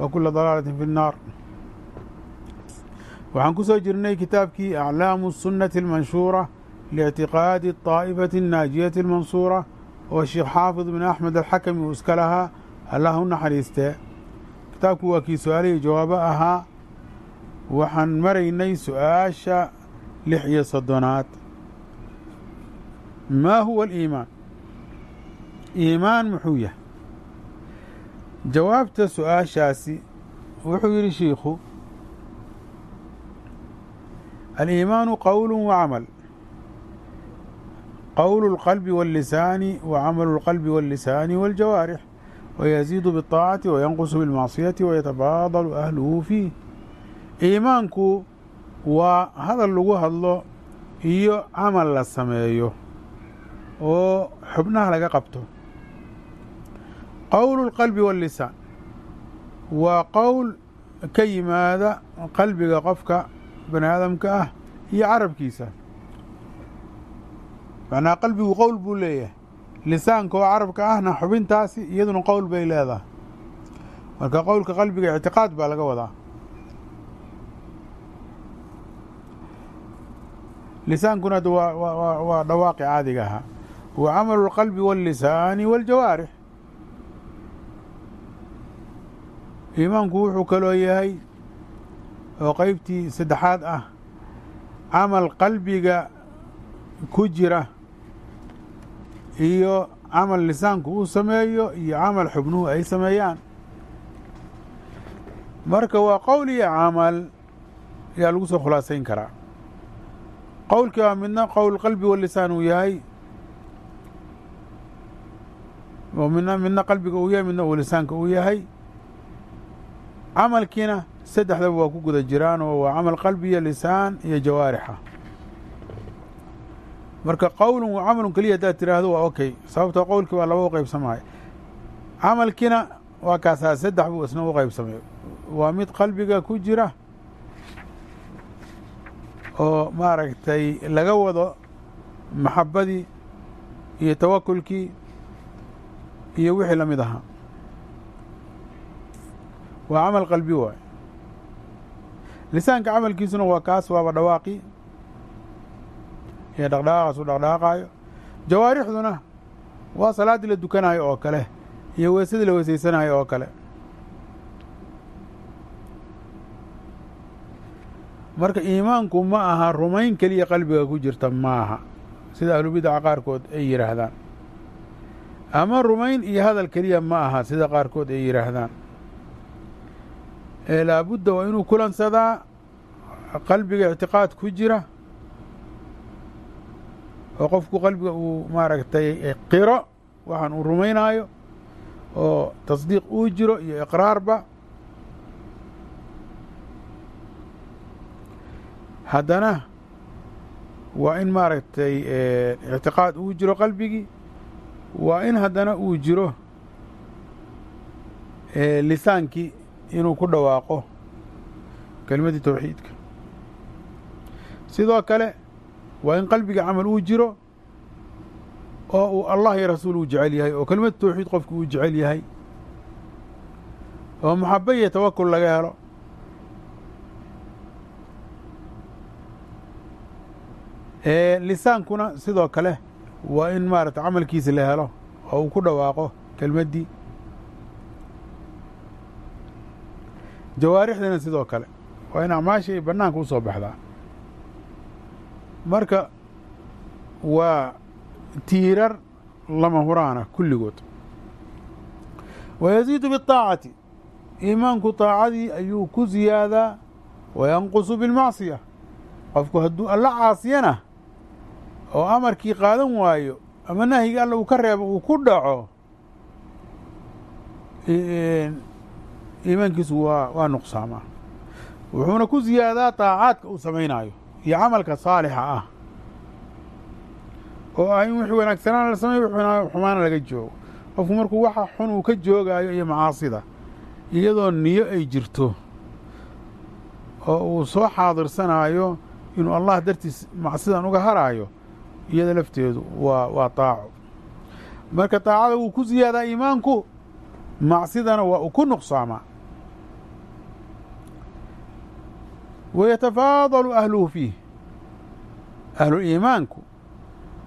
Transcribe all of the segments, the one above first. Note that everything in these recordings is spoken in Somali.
وكل ضلالة في النار waxaan ku soo jirnay kitaabkii aclaamu الsunnati اlmanshuura liictiqaadi الطaa'ifati الnaajiyati اlmansuura oo sheekh xaafid bin axmed alxakami uu iska lahaa allah u naxariistee kitaabku waa kii su-aalihii jawaabo ahaa waxaan maraynay su-aasha lix iyo soddonaad maa huwa aliimaan iimaan muxuu yahay jawaabta su-aashaasi wuxuu yidhi shiikhu الإيمان قول وعمل قول القلب واللسان وعمل القلب واللسان والجوارح ويزيد بالطاعة وينقص بالمعصية ويتفاضل أهله فيه إيمانku waa hadal lagu hadlo iyo camal la sameeyo oo xubnaha laga qabto qowl الqalbi والlisaan waa qowl ka yimaada qalbiga qofka bani aadamka ah iyo carabkiisa macnaa qalbigu qowl buu leeyahay lisaanka oo carabka ahna xubintaasi iyaduna qowl bay leedahay marka qowlka qalbiga ictiqaad baa laga wadaa lisaankuna waa waa dhawaaqi caadiga ahaa wa camalu اlqalbi waاllisaani wاljawaarix iimaanku wuxuu kaloo yahay oo qeybtii saddexaad ah camal qalbiga ku jira iyo camal lisaanku uu sameeyo iyo camal xubnuhu ay sameeyaan. Marka waa qowl iyo camal ayaa lagu soo khulaasayn karaa. Qowlkii waa midna qowl qalbi walisaan uu yahay oo midna midna qalbiga uu yahay midna uu lisaanka uu yahay camalkiina saddexdaba waa ku guda jiraan oo waa camal qalbi iyo lisaan iyo jawaarixa. Marka qowlun wa camalun keliya haddaad tiraahdo waa okay sababtoo qowlkii waa laba u qaybsamaya camalkiina waa kaasaa saddex buu isna u qaybsamay waa mid qalbiga ku jira oo maaragtay laga wado maxabbadii iyo tawakulkii iyo wixii la mid ahaa waa camal qalbi waay. Lisaanka camalkiisuna waa kaas waaba dhawaaqi. Iyo dhaqdhaqaaqaas u dhaqdhaqaaqaayo jawaarixduna waa salaaddii la dukanayo oo kale iyo weesadii la weesaysanayo oo kale. Marka iimaanku ma aha rumayn keliya qalbiga ku jirta maaha. Sida ahlubidaca qaarkood ay yidhaahdaan ama rumayn iyo hadal keliya ma aha sida qaarkood ay yidhaahdaan ee laabudda waa inuu kulansadaa qalbiga ictiqaad ku jira oo qofku qalbiga uu maaragtay qiro waxaan uu rumaynaayo oo tasdiiq uu jiro iyo iqraarba. Haddana waa in maaragtay ictiqaad uu jiro qalbigii waa in haddana uu jiro lisaankii inuu ku dhawaaqo kelimadii towxiidka sidoo kale waa in qalbiga camal uu jiro oo uu allah iyo rasuul uu jecel yahay oo kelimad towxiid qofku uu jecel yahay oo maxaba iyo tawakul laga helo. Lisaankuna sidoo kale waa in maarata camalkiisa la helo oo uu ku dhawaaqo kelmaddii jawaarixdina sidoo kale waa in acmaasha iyo bannaanka u soo baxdaa. Marka waa tiirar lama huraana kulligood. Wayaziidu biاطaacati iimaanku taacadii ayuu ku ziyaadaa wayanqusu bilmacsiya qofku hadduu alla caasiyana oo amarkii qaadan waayo ama nahyiga alla uu ka reebo uu ku dhaco iimaankiisu waa waa nuqsaamaa wuxuuna ku ziyaadaa daacaadka uu samaynayo iyo camalka saalixa ah. Oo ah in wixii wanaagsanaan la sameey wixii xumaana laga joogo. Qofku markuu waxa xun uu ka joogaayo iyo macaasida iyadoo niyo ay jirto oo uu soo xaadirsanaayo inuu allah dartiis macsidan uga haraayo iyada lafteedu waa waa daaco marka daacada wuu ku ziyaadaa iimaanku macsidana waa uu ku nuqsaamaa wayatafaadalu ahluhu fiih ahlu iimaanku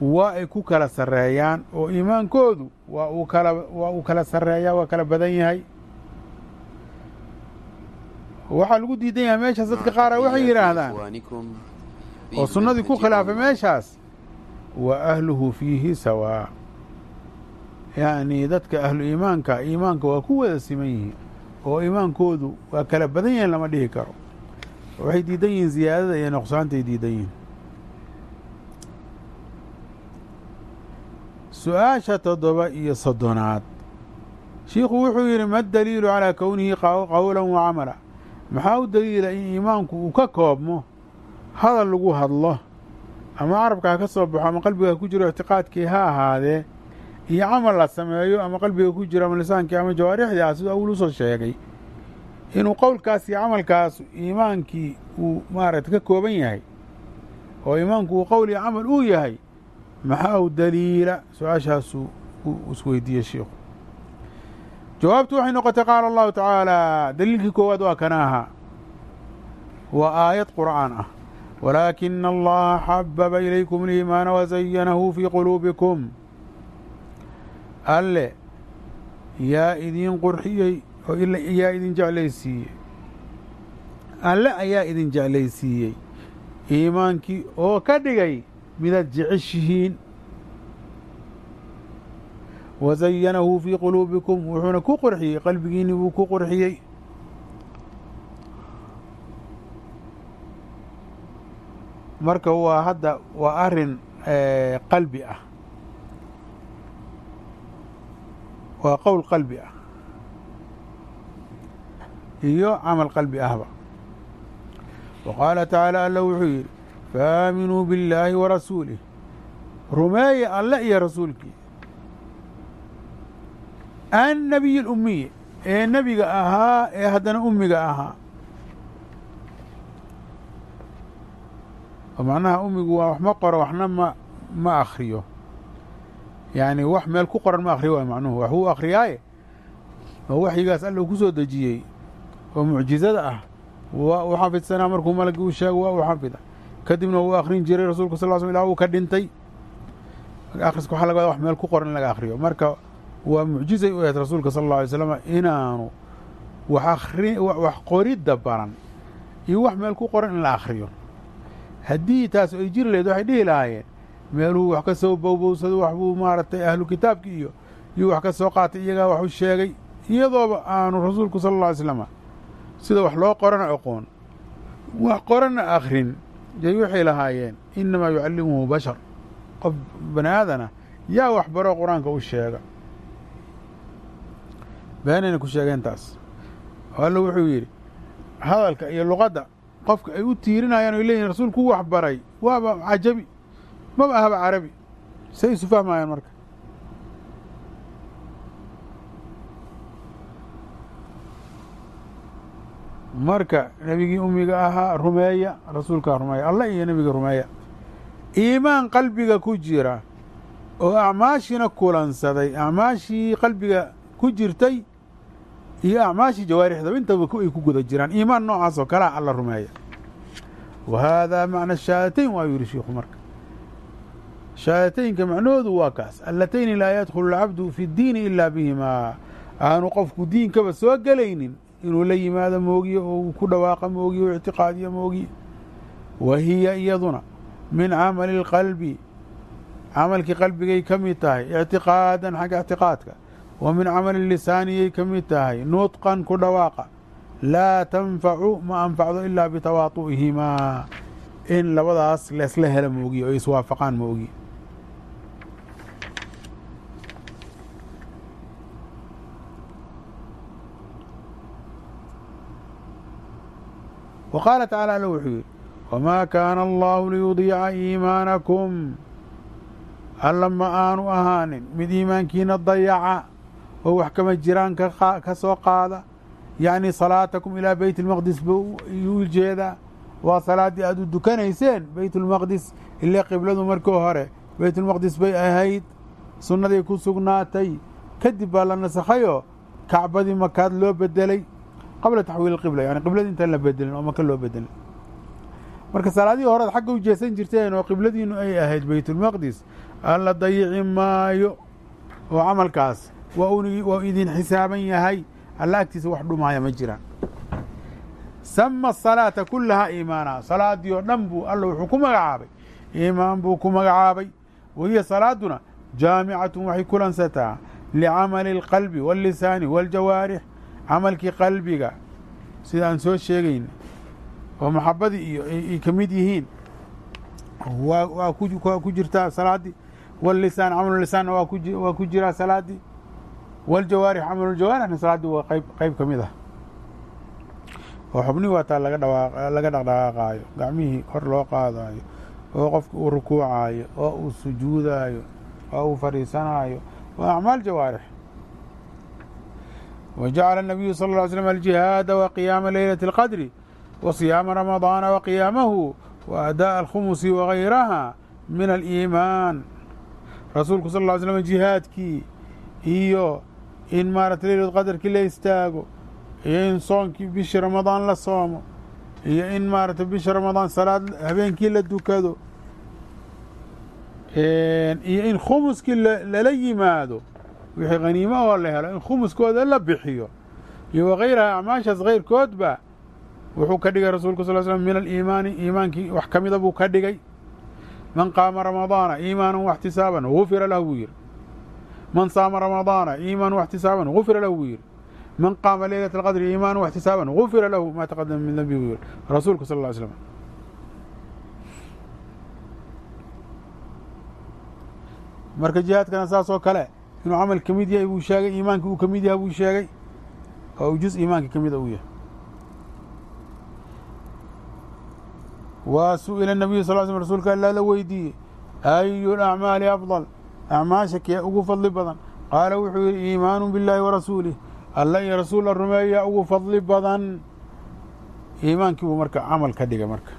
waa ay ku kala sarreeyaan oo iimaankoodu waa uu kala waa uu kala sarreeyaa waa kala badan yahay waxaa lagu diidan yahay meeshaas dadka qaara waxay yidhaahdaan oo sunnadii ku khilaafay meeshaas wa ahluhu fiihi sawaa yacnii dadka ahlu iimaanka iimaanka waa ku wada siman yihiin oo iimaankoodu waa kala badan yahin lama dhihi karo waxay diidan yihiin ziyaadada iyo nuqsaantay diidan yihiin. Su'aasha toddoba iyo soddonaad. Shiikhu wuxuu yidhi ma daliilu calaa kownihi qowlan wa camala. Maxaa u daliila in iimaanku uu ka koobmo? Hadal lagu hadlo. Ama carabka ha ka soo baxo ama qalbiga ku jiro ictiqaadkii ha ahaadee iyo camal la sameeyo ama qalbiga ku jiro ama lisaankii ama jawaarixdii ah siduu awal u soo sheegay inuu qowlkaas iyo camalkaas iimaankii uu maaragta ka kooban yahay oo iimaanku uu qowl iyo camal uu yahay maxaa u daliila su'aashaasuu isweydiiyey shiikhu jawaabtu waxay noqotay qaala allahu tacaala daliilkii koowaad waa kana ahaa waa aayad qur'aan ah. Walaakina allaha xababa ilaykum aliimaana wazayanahu fii quluubikum. Alle yaa idiin qurxiyey oo yaa idin jeclaysiiyey. Alle ayaa idin jeclaysiiyey. Iimaankii oo ka dhigay midaad jeceshihiin. Wazayanahu fii quluubikum wuxuuna ku qurxiyey qalbigiinni buu ku qurxiyey. Marka waa hadda waa arrin qalbi ah. Waa qowl qalbi ah iyo camal qalbi ahba. Wa qaala tacaala alla wuxuu yidhi faaminuu billaahi wa rasuulih rumeeye alle iyo rasuulkii. Annabiyi alummiyi ee nebiga ahaa ee haddana ummiga ahaa. Oo macnaha ummigu waa wax ma qoro waxna ma ma akhriyo. Yacni wax meel ku qoran ma akhriyo waay macnuhu. Wax wuu akhriyaaye oo waxyigaas alla uu ku soo dejiyey oo mucjizada ah. Waa u xafidsanaa markuu malagii u sheego waa u xafida kadibna wuu akhrin jiray rasuulku sal l sl ilaa uu ka dhintay. Akhriska waxa laga wada wax meel ku qoran in laga akhriyo. Marka waa mucjizay u ahayd rasuulka sala alla alay slam inaanu wax akhri wax qoridda baran iyo wax meel ku qoran in la akhriyo. Haddii taas ay jiri lahayd waxay dhihi lahaayeen meeluu wax ka soo bowbowsado wax buu maaragtay ahlu kitaabki iyo yuu wax ka soo qaatay iyagaa wax u sheegay iyadooba aanu rasuulku sala alla alay slama sida wax loo qorana aqoon. Wax qorana akhrin yay waxay lahaayeen innamaa yucallimuhu bashar. Qof bani aadana yaa wax baro qur'aanka u sheega. Beenayna ku sheegeen taas. Alla wuxuu yidhi hadalka iyo luqadda qofka ay u tiirinayaan oy leeyihiin rasuulku u wax baray waaba cajabi maba ahaba carabi. Say isu fahmayaan marka marka nebigii ummiga ahaa rumeeya rasuulkaa rumeeya allah iyo nebiga rumeeya. Iimaan qalbiga ku jira oo acmaashina kulansaday acmaashii qalbiga ku jirtay iyo acmaashii jawaarixdaba intaba ay ku guda jiraan. Iimaan noocaas oo kalea alla rumeeya. Wa haadaa macna shahaadateyn waa yidhi shiikhu marka shahaadateynka macnahoodu waa kaas. Allatayni laa yadkhulu alcabdu fi ddiini ilaa bihimaa aanu qofku diinkaba soo gelaynin inuu la yimaado moogiye oo uu ku dhawaaqa moogiye oo ictiqaadiyo moogiye. Wa hiya iyaduna min camali اlqalbi camalkii qalbigay ka mid tahay ictiqaadan xagga ictiqaadka. Wa min camali lisaaniyay ka mid tahay nudqan ku dhawaaqa. Laa tanfacu ma anfacdo ilaa bitawaaطu'ihimaa in labadaas leesla hela moogiye oo iswaafaqaan moogiye wa qaala tacaala alla wuxuu yidhi wamaa kaana allahu liyudiica iimaanakum alla ma aanu ahaanin mid iimaankiina dayaca oo wax kama jiraan ka soo qaada yacni salaatakum ilaa beyt اlmaqdis buu iyuu jeedaa waa salaaddii aad u dukanayseen beyt اlmaqdis ile qibladu markii hore beyt ulmaqdis bay ahayd sunnaday ku sugnaatay kadib baa la nasakhayoo kacbadii makaad loo bedelay qabla taxwiil qibla yani qibladii intaan la bedelin oo maka loo bedelin. Marka salaadihii horead xagga u jeesan jirteen oo qibladiinu ay ahayd beytulmaqdis aan la dayici maayo oo camalkaas waa waa idin xisaaban yahay alla agtiisa wax dhumaya ma jiraan sama asalaata kullahaa iimaana salaadii oo dhan buu alla wuxuu ku magacaabay. Iimaan buu ku magacaabay. Wahiya salaaduna jaamicatun waxay kulansataa licamali alqalbi waallisaani waaljawaarix camalkii qalbiga sida aan soo sheegayna oo maxabadii iyo ay ka mid yihiin waa ku jirtaa salaaddii wاllisaan camalulisaanna waa ku jiraa salaaddii wاljawaarix camalujawaarixna salaaddii waa qayb qayb ka mid ah. Oo xubnihi waataa laga dhawa laga dhaqdhaqaaqaayo gacmihii kor loo qaadaayo oo qofka uu rukuucaayo oo uu sujuudaayo oo uu fadhiisanaayo. Waa acmaal jawaarix wa jacala الnabiyu sal اه ly slm aljihaada wa qiyaama leylati اlqadri wa siyaama ramadaana wa qiyaamahu wa adaaءa alkhumusi wagayraha min aliimaan rasuulku sal ll ly slm jihaadkii iyo in maarata leylat qadarkii la istaago iyo in soonkii bishii ramadaan la soomo iyo in maarata bisha ramadaan salaad habeenkii la dukado iyo in khumuskii lala yimaado wixii khaniimo oo la helo in khumuskooda la bixiyo iyo wakayraha acmaashaas kayrkoodba wuxuu ka dhigay rasuulku sal slm min aliimaani iimaankii wax ka mida buu ka dhigay. Man qaama ramadaana iimaanan waxtisaaban gufira lahu buu yidhi. Man saama ramadaana iimaanan waxtisaaban gufira lahu buu yidhi. Man qaama leylat alqadri iimaanan waxtisaaban gufira lahu ma taqadama min dambi buu yidhi. Rasuulku sal ly slam marka jihaadkana saas oo kale inuu camal ka mid yahay buu sheegay iimaankii uu ka mid yahay buu sheegay oo uu juz iimaanka ka mida uu yahay. Waa su'ila nabiyu sal sl rsulka allaa la weydiiyey ayu lacmaali afdal? Acmaasha kee ugu fadli badan. Qaala wuxuu yidhi iimaanu billaahi wa rasuulih alla iyo rasuul la rumeeyaa ugu fadli badan. Iimaankii buu marka camal ka dhigay marka.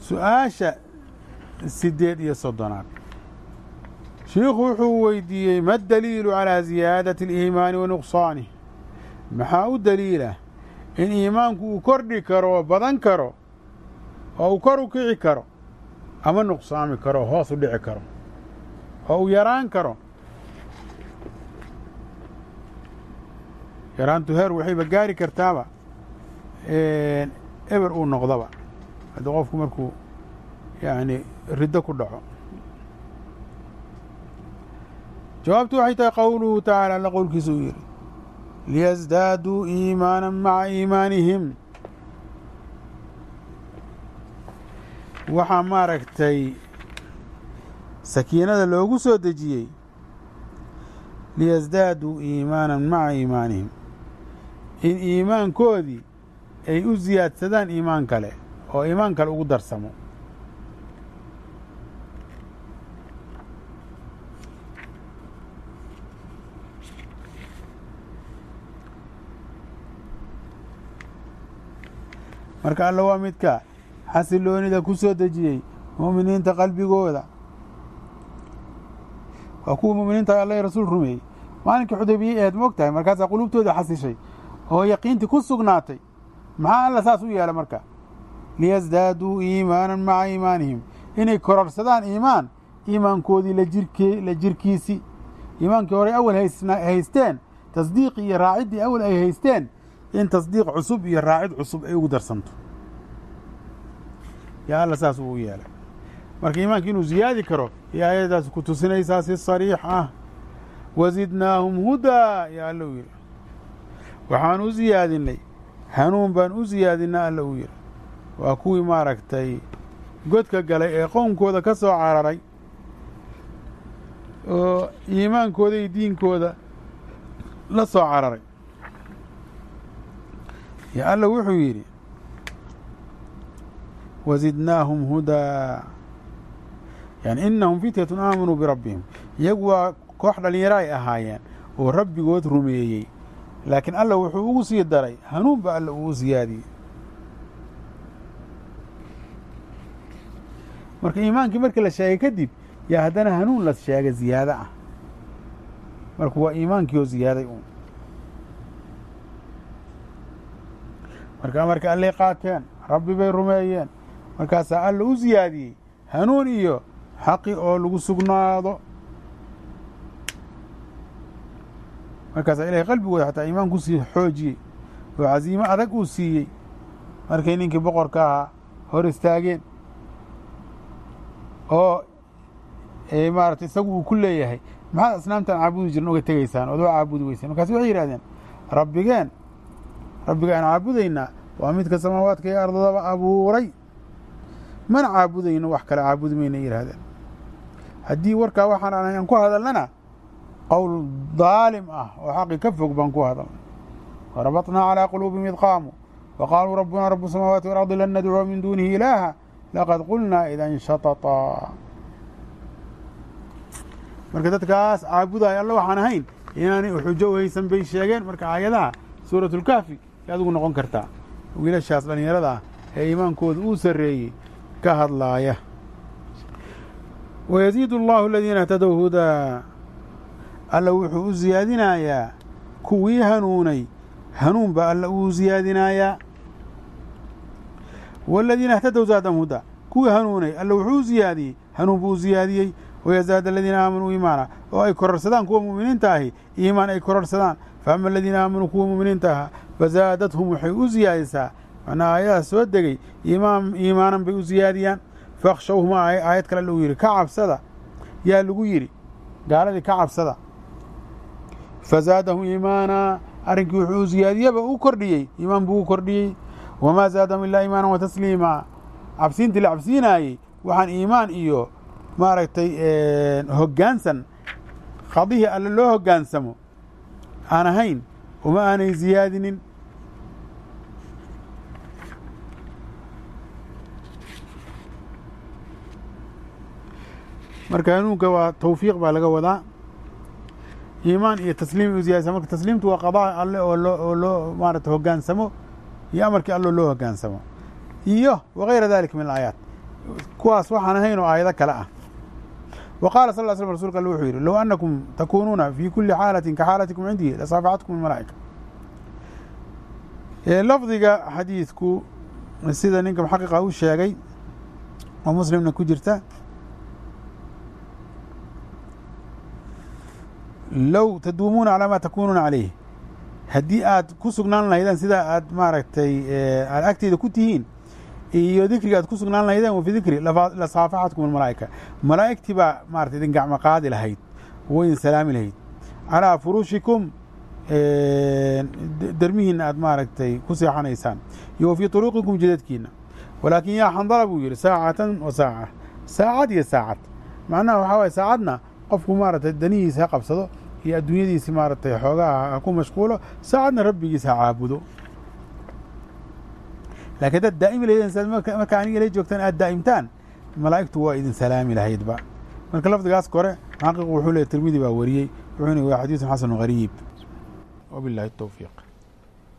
Su'aasha sideed iyo soddonaad. Shiikhu wuxuu weydiiyey ma daliilu calaa ziyaadati اliimaani wa nuqsaanih maxaa u daliila? In iimaanku uu kordhi karo oo badan karo oo uu kor u kici karo ama nuqsaami karo oo hoos u dhici karo oo uu yaraan karo. Yaraantu heer waxayba gaari kartaaba eber uu noqdaba. Haddii qofku markuu yacni riddo ku dhaco. Jawaabtu waxay tahay qowluhu tacaala alla qowlkiisa uu yidhi liyasdaaduu iimaana maca iimaanihim. Waxaa maaragtay sakiinada loogu soo dejiyey liyasdaaduu iimaanan maca iimaanihim. In iimaankoodii ay u siyaadsadaan iimaan kale oo iimaan kale ugu darsamo marka alla waa midka xasiloonida ku soo dejiyey mu'miniinta qalbigooda. Waa kuwa mu'miniinta alla rasuul rumeeyey. Maalinkii xudaybiye eed moog tahay markaasaa qulubtooda xasishay oo yaqiintii ku sugnaatay. Maxaa alla saas u yeela marka? Liyasdaaduu iimaanan maca iimaanihim. Inay kororsadaan iimaan iimaankoodii la jirkiisi. Iimaankii horey awal haysteen tasdiiqii iyo raaciddii awal ay haysteen in tasdiiq cusub iyo raacid cusub ay ugu darsanto. Yaa alla saas uu yeelay. Marka iimaanka inuu ziyaadi karo iyo aayadaas ku tusinaysaa si sariix ah. Wazidnaahum hudaa yaa alla uu yidhi waxaan u ziyaadinay hanuun baan u ziyaadina alla uu yidhi waa kuwii maaragtay godka galay ee qowmkooda ka soo cararay. Oo iimaankooda iyo diinkooda la soo cararay yo alla wuxuu yidhi wazidnaahum hudaa. Yani inahum fityatun aamanuu birabbihim iyagu waa koox dhallinyaro ay ahaayeen oo rabbigood rumeeyey. Laakiin alla wuxuu ugu sii daray hanuun ba alla uu siyaadiyey. Marka iimaankii markii la sheegay kadib yaa haddana hanuun la sheegay ziyaado ah. Marka waa iimaankii oo ziyaaday uun marka amarka allay qaateen rabbi bay rumeeyeen. Markaasaa alla u siyaadiyey hanuun iyo xaqi oo lagu sugnaado. Markaasaa ilahay qalbigooda xataa iimaan ku sii xoojiyey. Oo casiimo adag uu siiyey. Markay ninkii boqorka ahaa hor istaageen. Oo maarata isagu uu ku leeyahay. Maxaad asnaamtan caabudi jiran uga tegaysaan ood waa caabudi weyseen. Markaas waxay yidhahdeen rabbigeen rabbiga aan caabudaynaa waa midka samaawaadka iyo ardadaba abuuray mana caabudayno wax kale caabudi mayna yidhaahdeen haddii warkaa waxaan aan ku hadalnana qowl daalim ah oo xaqi ka fog baan ku hadalnay. Warabatnaa calaa quluubihim id qaamu wa qaaluu rabbunaa rabu samaawaati walardi lan nadcuwa min duunihi ilaaha laqad qulnaa idan shatata. Marka dadkaas caabudaaya alla waxaan ahayn inaanay xujo u haysan bay sheegeen. Marka aayadaha suurat lkaafi adigu noqon kartaa wiilashaas dhallinyarada ee iimaankooda uu sarreeyey ka hadlaaya. Wayaziidu allahu aladiina اhtadow hudaa. Alla wuxuu u siyaadinayaa kuwii hanuunay. Hanuun baa alla uu siyaadinayaa waladiina اhtadow zaadahum hudaa. Kuwii hanuunay alla wuxuu u siyaadiyey hanuun buu u siyaadiyey wayazaad aladiina aamanuu iimaana. Oo ay kororsadaan kuwa mu'miniinta ahi. Iimaan ay kororsadaan faama aladiina aamanuu kuwa mu'miniinta ahaa fazaadathum waxay u siyaadisaa macnaa aayadaas soo degey iimaan iimaanan bay u siyaadiyaan fakhshawhuma aayad kale lagu yidhi ka cabsada yaa lagu yidhi gaaladii ka cabsada fazaadahum iimaana arrinkii wuxuu u siyaadiyaba u kordhiyey iimaan buu u kordhiyey wamaa zaadahum ilaa iimaanan wa tasliima cabsiintii la cabsiinaayey waxaan iimaan iyo maaragtay hoggaansan khadihii alle loo hoggaansamo aan ahayn uma aanay siyaadinin marka hanuunka waa tawfiiq baa laga wadaa iimaan iyo tasliim u ziyadisa marka tasliimtu waa qadaa alle oo loo oo loo maarata hoggaansamo iyo amarkii alloo loo hoggaansamo iyo wagayra dalika min alaayaat kuwaas waxaan ahayn oo aayado kale ah wa qaala sal ll slam rasulka alle wuxuu yidhi low annakum takuunuuna fii kulli xaalatin ka xaalatikum cindii lasaafacatkum almalaa'ika lafdiga xadiidku sida ninka muxaqiqa u sheegay oo muslimna ku jirta low taduumuuna calaa maa takuunuuna calayh haddii aad ku sugnaan lahaydeen sidaa aad maaragtay aad agteeda ku tihiin iyo dikriga aad ku sugnaan lahaydeen wa fi dikri lasaafaxatkum almalaa'ika malaa'igtii baa maratay idin gacmo qaadi lahayd oo idin salaami lahayd. Calaa furuushikum dermihiina aad maaragtay ku seexanaysaan. Iyo wa fii turuuqikum jidadkiina walaakin yaa xandala buu yidhi saacatan wa saaca. Saacad iyo saacad. Macnaha waxaa waye saacadna qofku maaragtay danihiisa ha qabsado iyo adduunyadiisi maaragtay xoogaha ha ku mashquulo saacadna rabbigiisa ha caabudo lakiin haddaad daa'imi lahaydeen siaad markaa aniga ila joogtaan aad daa'imtaan malaa'igtu waa idin salaami lahaydba marka lafdigaas kore xaqiiqu wuxuu leeyay tirmidi baa wariyey wuxuuna waa xadiisun xasanu gariib wabillahi الtowfiiq